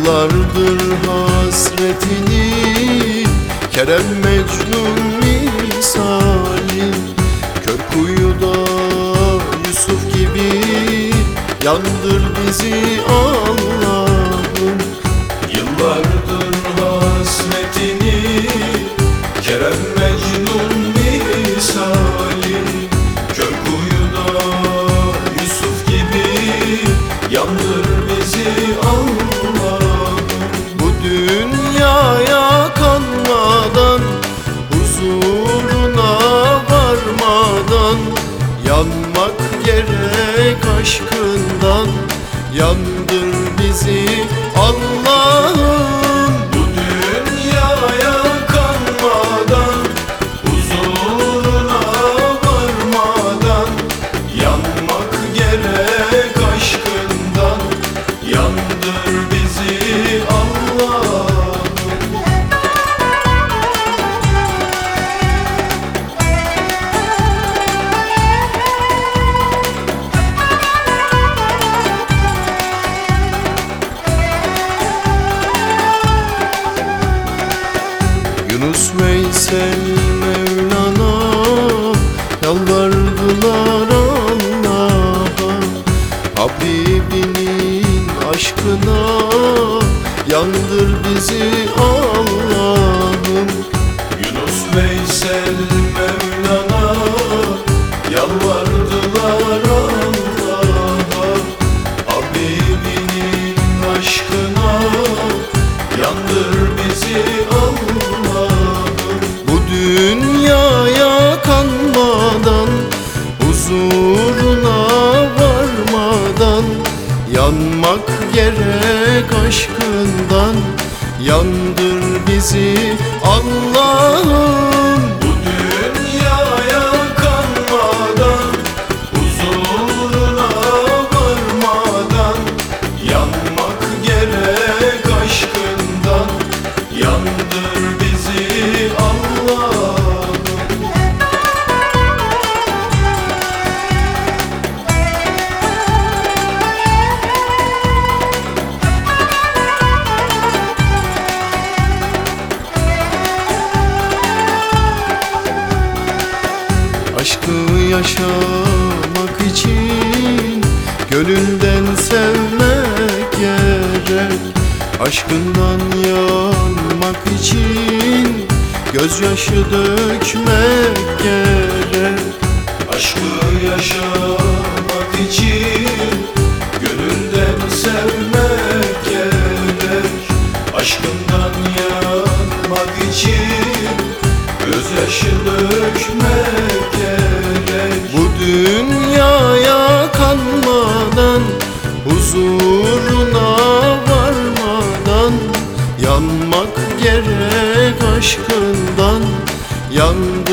Yıllardır hasretini Kerem Mecnun misali Kör kuyuda Yusuf gibi Yandır bizi dünyaya kanmadan Huzuruna varmadan Yanmak gerek aşkından Yandır bizi Allah'ım Veysel Mevlana Yalvardılar Allah'a. Habibinin aşkına Yandır bizi Allah'ım. Yunus Veysel aşkından Yandır bizi Allah'ım yaşamak için Gönülden sevmek gerek. Aşkından yanmak için Gözyaşı dökmek gerek. Aşkı yaşamak için Gönülden sevmek gerek. Aşkından yanmak için Gözyaşı dökmek gerek Huzuruna varmadan Yanmak gerek aşkından Yandır